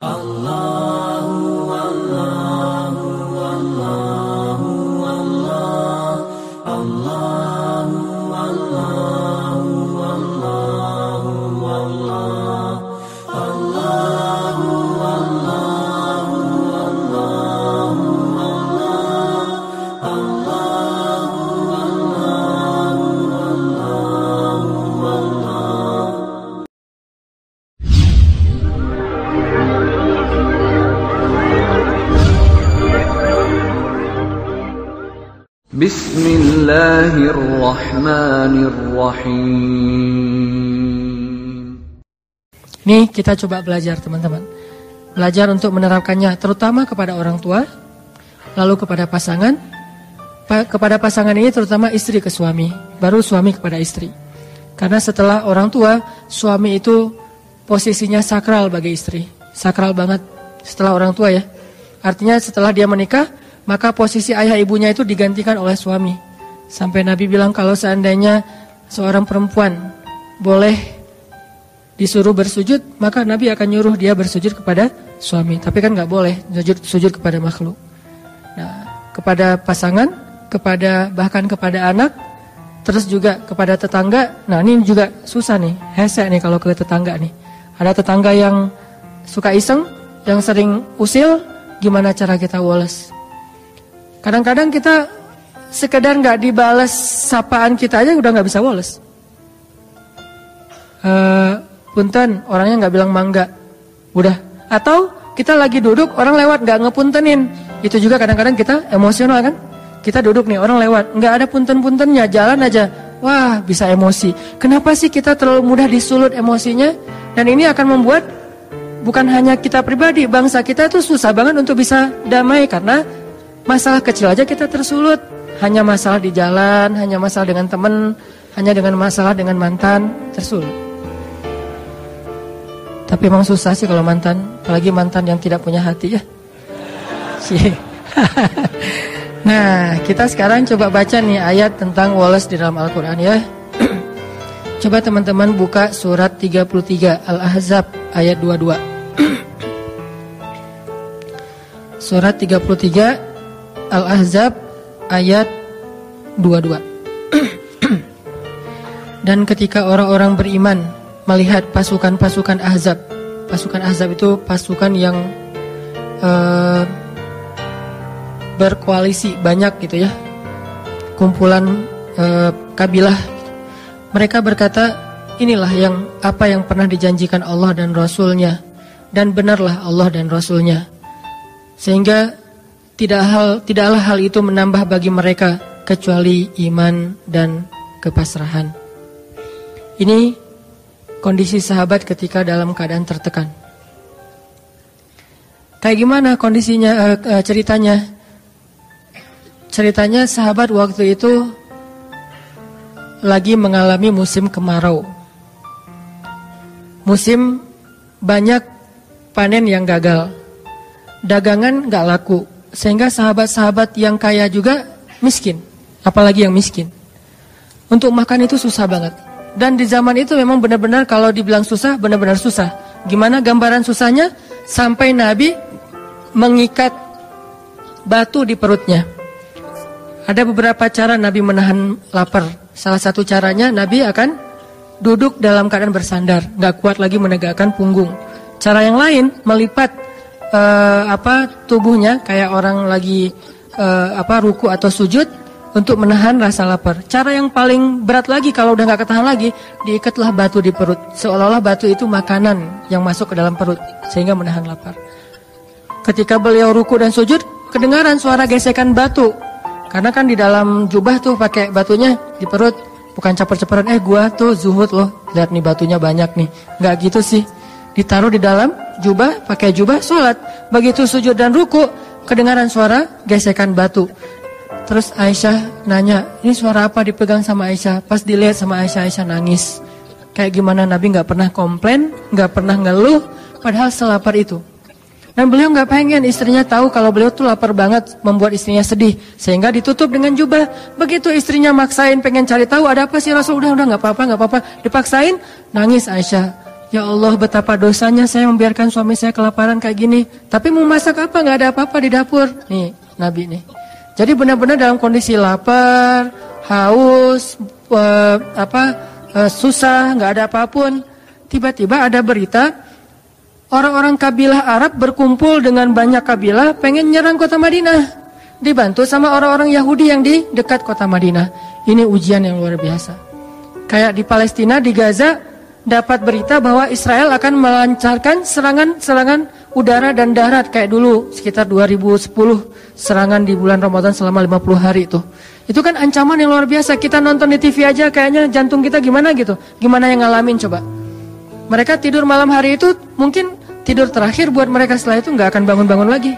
Allah. Bismillahirrahmanirrahim. Nih kita coba belajar teman-teman. Belajar untuk menerapkannya terutama kepada orang tua, lalu kepada pasangan, pa kepada pasangan ini terutama istri ke suami, baru suami kepada istri. Karena setelah orang tua, suami itu posisinya sakral bagi istri, sakral banget setelah orang tua ya. Artinya setelah dia menikah, maka posisi ayah ibunya itu digantikan oleh suami. Sampai Nabi bilang kalau seandainya seorang perempuan boleh disuruh bersujud, maka Nabi akan nyuruh dia bersujud kepada suami. Tapi kan nggak boleh sujud sujud kepada makhluk. Nah, kepada pasangan, kepada bahkan kepada anak, terus juga kepada tetangga. Nah, ini juga susah nih, hese nih kalau ke tetangga nih. Ada tetangga yang suka iseng, yang sering usil, gimana cara kita woles? Kadang-kadang kita sekedar nggak dibales sapaan kita aja udah nggak bisa woles. Eh, punten orangnya nggak bilang mangga. Udah. Atau kita lagi duduk orang lewat nggak ngepuntenin. Itu juga kadang-kadang kita emosional kan? Kita duduk nih orang lewat. Nggak ada punten-puntennya jalan aja. Wah bisa emosi. Kenapa sih kita terlalu mudah disulut emosinya? Dan ini akan membuat bukan hanya kita pribadi bangsa kita itu susah banget untuk bisa damai karena masalah kecil aja kita tersulut hanya masalah di jalan hanya masalah dengan teman hanya dengan masalah dengan mantan tersulut tapi emang susah sih kalau mantan, apalagi mantan yang tidak punya hati ya. Nah, kita sekarang coba baca nih ayat tentang Wallace di dalam Al-Quran ya. coba teman-teman buka surat 33 Al-Ahzab ayat 22. surat 33 Al-Ahzab ayat 22. Dan ketika orang-orang beriman melihat pasukan-pasukan Ahzab. Pasukan Ahzab itu pasukan yang uh, berkoalisi banyak gitu ya. Kumpulan uh, kabilah. Mereka berkata, inilah yang apa yang pernah dijanjikan Allah dan Rasulnya. Dan benarlah Allah dan Rasulnya. Sehingga tidak hal tidaklah hal itu menambah bagi mereka kecuali iman dan kepasrahan. Ini kondisi sahabat ketika dalam keadaan tertekan. Kayak gimana kondisinya uh, uh, ceritanya? Ceritanya sahabat waktu itu lagi mengalami musim kemarau. Musim banyak panen yang gagal. Dagangan nggak laku. Sehingga sahabat-sahabat yang kaya juga miskin. Apalagi yang miskin. Untuk makan itu susah banget. Dan di zaman itu memang benar-benar kalau dibilang susah, benar-benar susah. Gimana gambaran susahnya? Sampai Nabi mengikat batu di perutnya. Ada beberapa cara Nabi menahan lapar. Salah satu caranya Nabi akan duduk dalam keadaan bersandar, nggak kuat lagi menegakkan punggung. Cara yang lain melipat uh, apa tubuhnya kayak orang lagi uh, apa ruku atau sujud untuk menahan rasa lapar. Cara yang paling berat lagi kalau udah nggak ketahan lagi, diikatlah batu di perut. Seolah-olah batu itu makanan yang masuk ke dalam perut sehingga menahan lapar. Ketika beliau ruku dan sujud, kedengaran suara gesekan batu. Karena kan di dalam jubah tuh pakai batunya di perut, bukan caper-caperan eh gua tuh zuhud loh, lihat nih batunya banyak nih. nggak gitu sih. Ditaruh di dalam jubah, pakai jubah sholat. Begitu sujud dan ruku, kedengaran suara gesekan batu. Terus Aisyah nanya, ini suara apa dipegang sama Aisyah? Pas dilihat sama Aisyah, Aisyah nangis. Kayak gimana Nabi nggak pernah komplain, nggak pernah ngeluh, padahal selapar itu. Dan beliau nggak pengen istrinya tahu kalau beliau tuh lapar banget, membuat istrinya sedih, sehingga ditutup dengan jubah. Begitu istrinya maksain pengen cari tahu ada apa sih Rasul, udah udah nggak apa-apa nggak apa-apa, dipaksain, nangis Aisyah. Ya Allah betapa dosanya saya membiarkan suami saya kelaparan kayak gini. Tapi mau masak apa? Nggak ada apa-apa di dapur. Nih Nabi nih. Jadi benar-benar dalam kondisi lapar, haus, uh, apa uh, susah, nggak ada apa pun. Tiba-tiba ada berita orang-orang kabilah Arab berkumpul dengan banyak kabilah pengen nyerang kota Madinah. Dibantu sama orang-orang Yahudi yang di dekat kota Madinah. Ini ujian yang luar biasa. Kayak di Palestina, di Gaza, dapat berita bahwa Israel akan melancarkan serangan-serangan udara dan darat kayak dulu sekitar 2010 serangan di bulan Ramadan selama 50 hari itu. Itu kan ancaman yang luar biasa. Kita nonton di TV aja kayaknya jantung kita gimana gitu. Gimana yang ngalamin coba. Mereka tidur malam hari itu mungkin tidur terakhir buat mereka setelah itu nggak akan bangun-bangun lagi.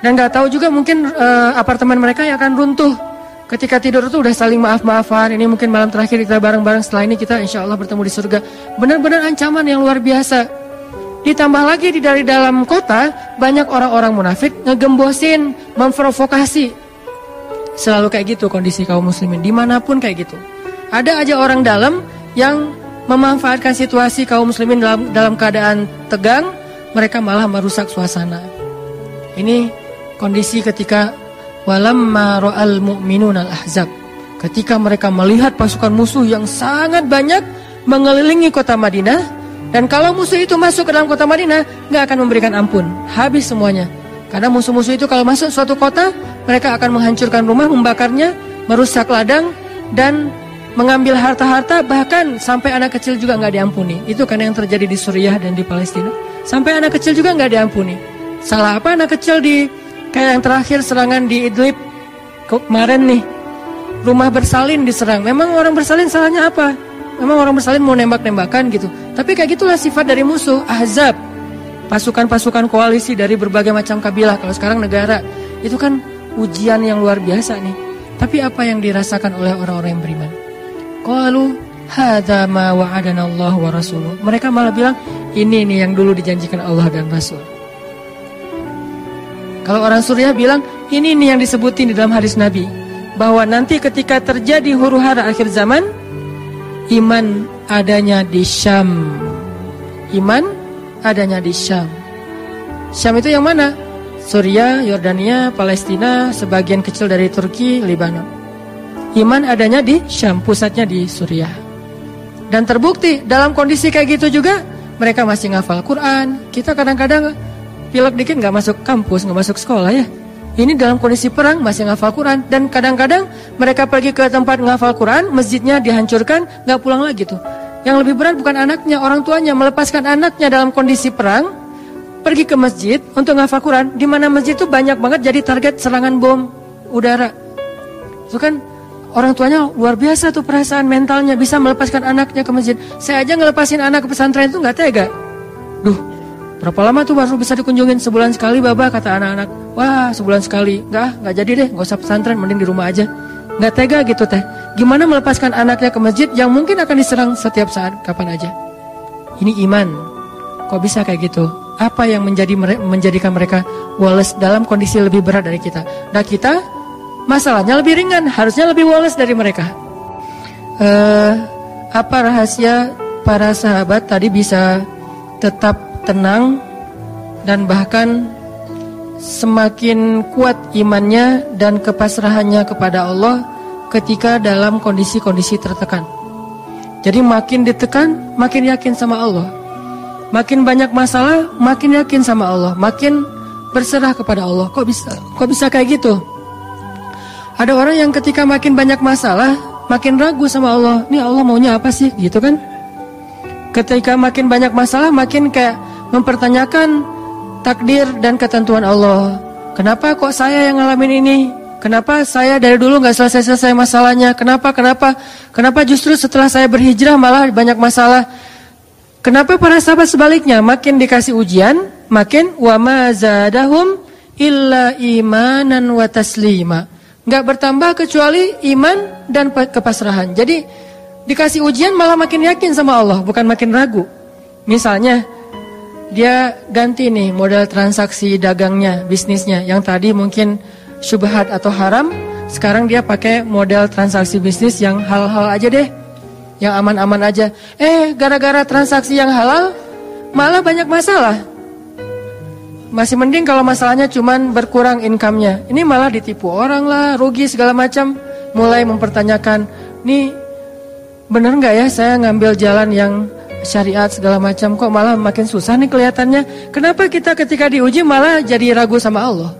Dan nggak tahu juga mungkin uh, apartemen mereka yang akan runtuh Ketika tidur itu udah saling maaf-maafan. Ini mungkin malam terakhir kita bareng-bareng. Setelah ini kita insya Allah bertemu di surga. Benar-benar ancaman yang luar biasa. Ditambah lagi di dari dalam kota banyak orang-orang munafik ngegembosin, memprovokasi. Selalu kayak gitu kondisi kaum muslimin di mana pun kayak gitu. Ada aja orang dalam yang memanfaatkan situasi kaum muslimin dalam dalam keadaan tegang, mereka malah merusak suasana. Ini kondisi ketika Walamma ra'al mu'minun al-ahzab. Ketika mereka melihat pasukan musuh yang sangat banyak mengelilingi kota Madinah dan kalau musuh itu masuk ke dalam kota Madinah nggak akan memberikan ampun, habis semuanya. Karena musuh-musuh itu kalau masuk suatu kota mereka akan menghancurkan rumah, membakarnya, merusak ladang dan mengambil harta-harta bahkan sampai anak kecil juga nggak diampuni. Itu karena yang terjadi di Suriah dan di Palestina. Sampai anak kecil juga nggak diampuni. Salah apa anak kecil di Kayak yang terakhir serangan di Idlib kemarin nih. Rumah bersalin diserang. Memang orang bersalin salahnya apa? Memang orang bersalin mau nembak-nembakan gitu. Tapi kayak gitulah sifat dari musuh. Ahzab. Pasukan-pasukan koalisi dari berbagai macam kabilah. Kalau sekarang negara. Itu kan ujian yang luar biasa nih. Tapi apa yang dirasakan oleh orang-orang yang beriman? Qalu hadza ma wa'adana Allah wa rasuluh. Mereka malah bilang ini nih yang dulu dijanjikan Allah dan Rasul. Kalau orang Suriah bilang, ini nih yang disebutin di dalam hadis Nabi. Bahwa nanti ketika terjadi huru hara akhir zaman, iman adanya di Syam. Iman adanya di Syam. Syam itu yang mana? Suriah, Yordania, Palestina, sebagian kecil dari Turki, Lebanon. Iman adanya di Syam, pusatnya di Suriah. Dan terbukti dalam kondisi kayak gitu juga mereka masih ngafal Quran. Kita kadang-kadang pilek dikit nggak masuk kampus, nggak masuk sekolah ya. Ini dalam kondisi perang masih ngafal Quran dan kadang-kadang mereka pergi ke tempat ngafal Quran, masjidnya dihancurkan, nggak pulang lagi tuh. Yang lebih berat bukan anaknya, orang tuanya melepaskan anaknya dalam kondisi perang, pergi ke masjid untuk ngafal Quran, di mana masjid itu banyak banget jadi target serangan bom udara. Itu kan orang tuanya luar biasa tuh perasaan mentalnya bisa melepaskan anaknya ke masjid. Saya aja ngelepasin anak ke pesantren itu nggak tega. Berapa lama tuh baru bisa dikunjungin? Sebulan sekali baba kata anak-anak. Wah sebulan sekali. Enggak, enggak jadi deh. Enggak usah pesantren, mending di rumah aja. Enggak tega gitu teh. Gimana melepaskan anaknya ke masjid yang mungkin akan diserang setiap saat, kapan aja. Ini iman. Kok bisa kayak gitu? Apa yang menjadi menjadikan mereka wales dalam kondisi lebih berat dari kita? Nah kita masalahnya lebih ringan, harusnya lebih wales dari mereka. Uh, apa rahasia para sahabat tadi bisa tetap tenang dan bahkan semakin kuat imannya dan kepasrahannya kepada Allah ketika dalam kondisi-kondisi tertekan. Jadi makin ditekan, makin yakin sama Allah. Makin banyak masalah, makin yakin sama Allah, makin berserah kepada Allah. Kok bisa? Kok bisa kayak gitu? Ada orang yang ketika makin banyak masalah, makin ragu sama Allah. Ini Allah maunya apa sih? Gitu kan? Ketika makin banyak masalah, makin kayak mempertanyakan takdir dan ketentuan Allah. Kenapa kok saya yang ngalamin ini? Kenapa saya dari dulu nggak selesai-selesai masalahnya? Kenapa? Kenapa? Kenapa justru setelah saya berhijrah malah banyak masalah? Kenapa para sahabat sebaliknya makin dikasih ujian, makin wa mazadahum illa imanan wa taslima. Nggak bertambah kecuali iman dan kepasrahan. Jadi dikasih ujian malah makin yakin sama Allah, bukan makin ragu. Misalnya dia ganti nih model transaksi dagangnya, bisnisnya. Yang tadi mungkin syubhat atau haram, sekarang dia pakai model transaksi bisnis yang hal-hal aja deh. yang aman-aman aja. Eh, gara-gara transaksi yang halal, malah banyak masalah. Masih mending kalau masalahnya cuman berkurang income-nya. Ini malah ditipu orang lah, rugi segala macam. Mulai mempertanyakan, nih bener nggak ya saya ngambil jalan yang syariat segala macam kok malah makin susah nih kelihatannya. Kenapa kita ketika diuji malah jadi ragu sama Allah?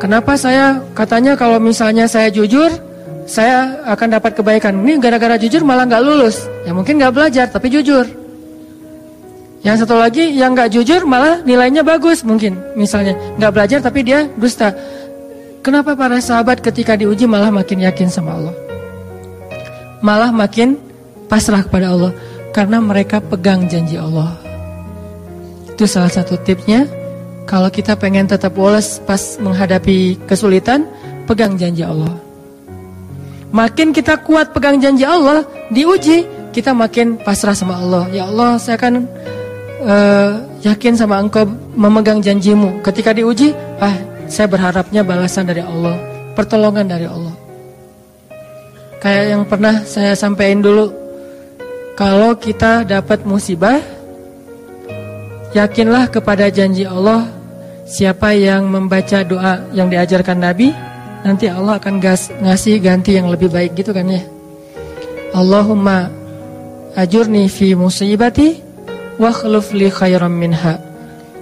Kenapa saya katanya kalau misalnya saya jujur, saya akan dapat kebaikan. Ini gara-gara jujur malah nggak lulus. Ya mungkin nggak belajar tapi jujur. Yang satu lagi yang nggak jujur malah nilainya bagus mungkin. Misalnya nggak belajar tapi dia dusta. Kenapa para sahabat ketika diuji malah makin yakin sama Allah? Malah makin pasrah kepada Allah karena mereka pegang janji Allah. Itu salah satu tipsnya kalau kita pengen tetap woles pas menghadapi kesulitan, pegang janji Allah. Makin kita kuat pegang janji Allah, diuji, kita makin pasrah sama Allah. Ya Allah, saya akan uh, yakin sama engkau memegang janjimu. Ketika diuji, ah, saya berharapnya balasan dari Allah, pertolongan dari Allah. Kayak yang pernah saya sampaikan dulu, kalau kita dapat musibah, yakinlah kepada janji Allah Siapa yang membaca doa yang diajarkan Nabi, nanti Allah akan gas, ngasih ganti yang lebih baik gitu kan ya. Allahumma ajurni fi musibati wa khluf li khairam minha.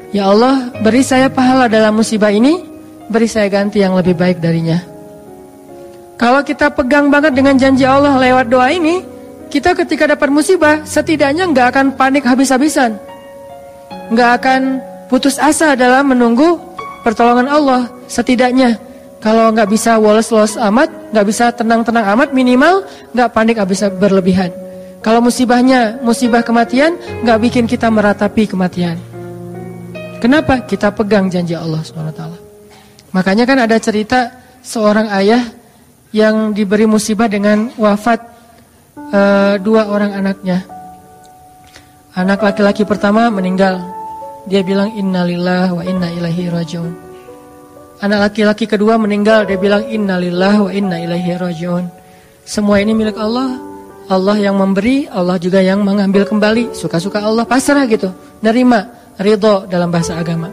Ya Allah, beri saya pahala dalam musibah ini, beri saya ganti yang lebih baik darinya. Kalau kita pegang banget dengan janji Allah lewat doa ini, kita ketika dapat musibah, setidaknya nggak akan panik habis-habisan. Nggak akan putus asa dalam menunggu pertolongan Allah. Setidaknya kalau nggak bisa woles-woles amat, nggak bisa tenang-tenang amat, minimal nggak panik bisa berlebihan. Kalau musibahnya musibah kematian, nggak bikin kita meratapi kematian. Kenapa? Kita pegang janji Allah swt. Makanya kan ada cerita seorang ayah yang diberi musibah dengan wafat uh, dua orang anaknya. Anak laki-laki pertama meninggal, dia bilang innalillah wa inna ilaihi rajiun. Anak laki-laki kedua meninggal, dia bilang innalillah wa inna ilaihi rajiun. Semua ini milik Allah. Allah yang memberi, Allah juga yang mengambil kembali. Suka-suka Allah, pasrah gitu. Nerima, ridho dalam bahasa agama.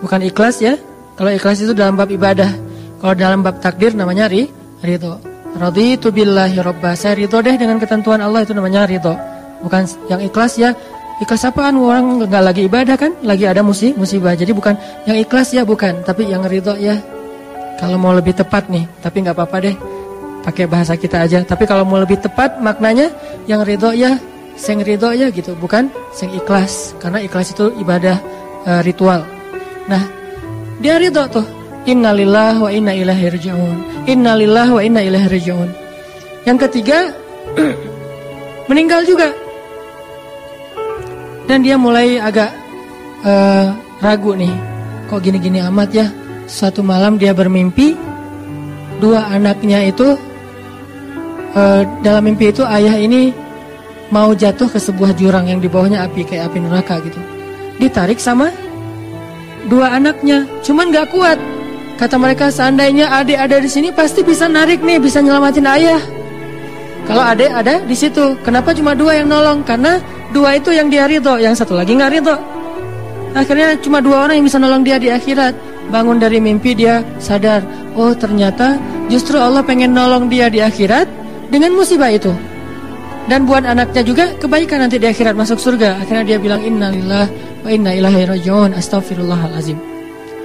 Bukan ikhlas ya. Kalau ikhlas itu dalam bab ibadah. Kalau dalam bab takdir namanya ri, ridho. Raditu billahi robba. Saya ridho deh dengan ketentuan Allah itu namanya ridho. Bukan yang ikhlas ya Ikhlas apaan orang nggak lagi ibadah kan? Lagi ada musibah, musibah. Jadi bukan yang ikhlas ya bukan, tapi yang ridho ya. Kalau mau lebih tepat nih, tapi nggak apa-apa deh. Pakai bahasa kita aja. Tapi kalau mau lebih tepat maknanya yang ridho ya, seng ridho ya gitu, bukan seng ikhlas. Karena ikhlas itu ibadah e, ritual. Nah, dia ridho tuh. Innalillah wa inna ilaihi rajiun. Innalillah wa inna ilaihi rajiun. Yang ketiga meninggal juga dan dia mulai agak uh, ragu nih, kok gini-gini amat ya. Suatu malam dia bermimpi, dua anaknya itu, uh, dalam mimpi itu ayah ini mau jatuh ke sebuah jurang yang di bawahnya api, kayak api neraka gitu. Ditarik sama dua anaknya, cuman gak kuat. Kata mereka seandainya adik ada di sini pasti bisa narik nih, bisa nyelamatin ayah. Kalau adik ada di situ, kenapa cuma dua yang nolong? Karena Dua itu yang dia ridho, yang satu lagi nggak ridho. Akhirnya cuma dua orang yang bisa nolong dia di akhirat. Bangun dari mimpi dia sadar, oh ternyata justru Allah pengen nolong dia di akhirat dengan musibah itu. Dan buat anaknya juga kebaikan nanti di akhirat masuk surga. Akhirnya dia bilang innalillah wa inna ilaihi rajiun astagfirullahalazim.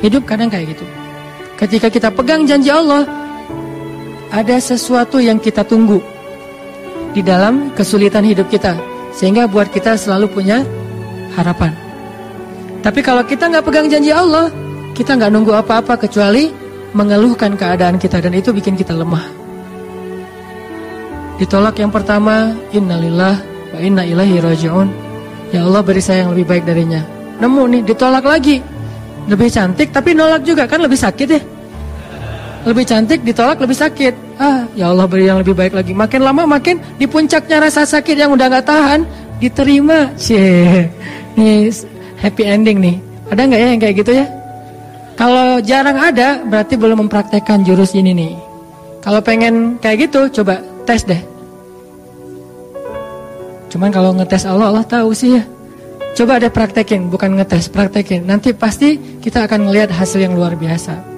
Hidup kadang kayak gitu. Ketika kita pegang janji Allah, ada sesuatu yang kita tunggu di dalam kesulitan hidup kita. Sehingga buat kita selalu punya harapan. Tapi kalau kita nggak pegang janji Allah, kita nggak nunggu apa-apa kecuali mengeluhkan keadaan kita dan itu bikin kita lemah. Ditolak yang pertama, innalillah wa inna ilahi rajiun. Ya Allah beri saya yang lebih baik darinya. Nemu nih, ditolak lagi. Lebih cantik tapi nolak juga kan lebih sakit ya. Lebih cantik ditolak lebih sakit ah ya Allah beri yang lebih baik lagi. Makin lama makin di puncaknya rasa sakit yang udah nggak tahan diterima. Cie, nih happy ending nih. Ada nggak ya yang kayak gitu ya? Kalau jarang ada berarti belum mempraktekkan jurus ini nih. Kalau pengen kayak gitu coba tes deh. Cuman kalau ngetes Allah, Allah tahu sih ya. Coba deh praktekin, bukan ngetes, praktekin. Nanti pasti kita akan melihat hasil yang luar biasa.